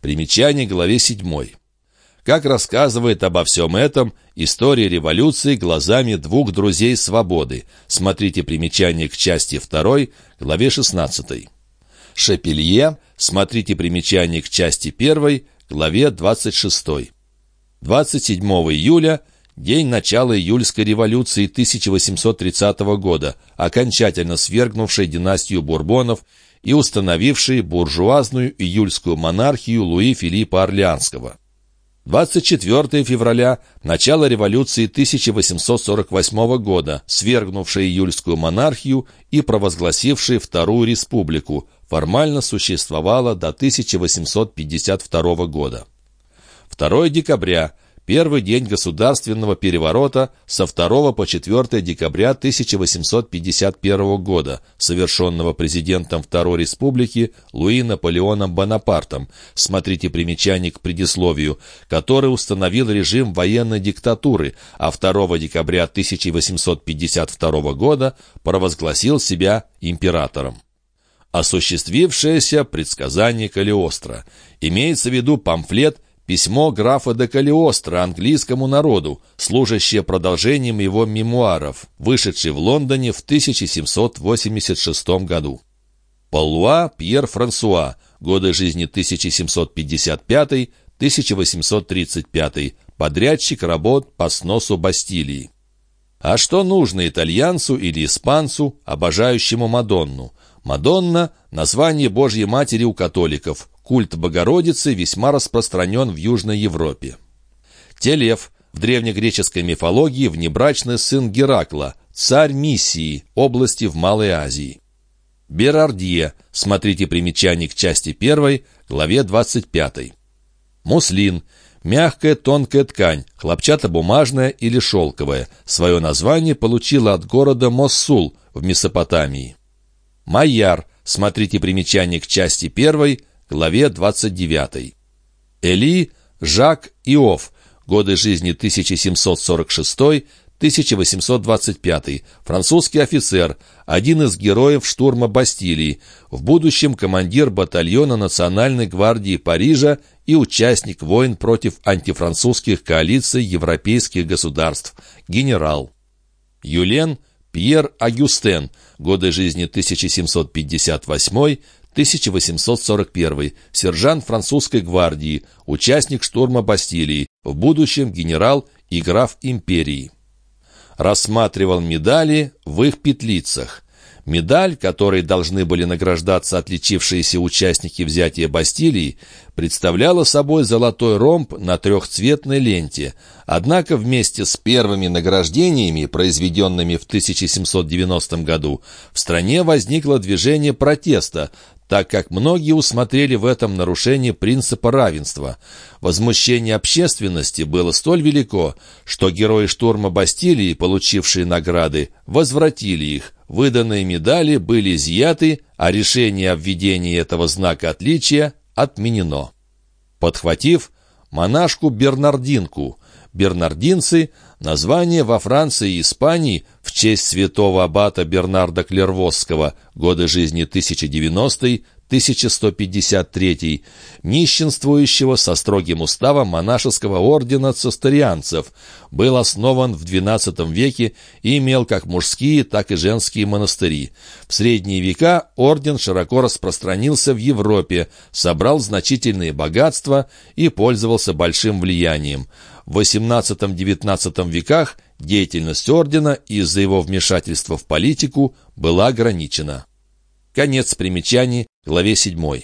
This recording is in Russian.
Примечание главе 7. Как рассказывает обо всем этом история революции глазами двух друзей свободы. Смотрите примечание к части 2, главе 16. Шапелье, смотрите примечание к части 1, главе 26. 27 июля – день начала июльской революции 1830 года, окончательно свергнувшей династию Бурбонов и установившей буржуазную июльскую монархию Луи Филиппа Орлеанского. 24 февраля – начало революции 1848 года, свергнувшей июльскую монархию и провозгласившей Вторую республику, формально существовала до 1852 года. 2 декабря – Первый день государственного переворота со 2 по 4 декабря 1851 года, совершенного президентом Второй Республики Луи Наполеоном Бонапартом, смотрите примечание к предисловию, который установил режим военной диктатуры, а 2 декабря 1852 года провозгласил себя императором осуществившееся предсказание Калиостро. Имеется в виду памфлет Письмо графа де Калиостро английскому народу, служащее продолжением его мемуаров, вышедший в Лондоне в 1786 году. Полуа Пьер Франсуа, годы жизни 1755-1835, подрядчик работ по сносу Бастилии. А что нужно итальянцу или испанцу, обожающему Мадонну? Мадонна – название Божьей Матери у католиков, Культ Богородицы весьма распространен в Южной Европе. Телев в древнегреческой мифологии внебрачный сын Геракла, царь Миссии, области в Малой Азии. Берардье, смотрите примечание к части 1, главе 25. Муслин – мягкая тонкая ткань, хлопчатобумажная или шелковая. Свое название получила от города Моссул в Месопотамии. Майяр, смотрите примечание к части 1, главе 29. Эли Жак Иов, годы жизни 1746-1825, французский офицер, один из героев штурма Бастилии, в будущем командир батальона Национальной гвардии Парижа и участник войн против антифранцузских коалиций европейских государств, генерал. Юлен Пьер Агюстен, годы жизни 1758 1841, сержант французской гвардии, участник штурма Бастилии, в будущем генерал и граф империи. Рассматривал медали в их петлицах. Медаль, которой должны были награждаться отличившиеся участники взятия Бастилии, представляла собой золотой ромб на трехцветной ленте. Однако вместе с первыми награждениями, произведенными в 1790 году, в стране возникло движение протеста, так как многие усмотрели в этом нарушение принципа равенства. Возмущение общественности было столь велико, что герои штурма Бастилии, получившие награды, возвратили их, выданные медали были изъяты, а решение о введении этого знака отличия отменено. Подхватив монашку Бернардинку, Бернардинцы – название во Франции и Испании в честь святого аббата Бернарда Клервосского, годы жизни 1090 1153, нищенствующего со строгим уставом монашеского ордена цистерианцев, был основан в XII веке и имел как мужские, так и женские монастыри. В средние века орден широко распространился в Европе, собрал значительные богатства и пользовался большим влиянием. В XVIII-XIX веках деятельность ордена из-за его вмешательства в политику была ограничена. Конец примечаний, главе 7.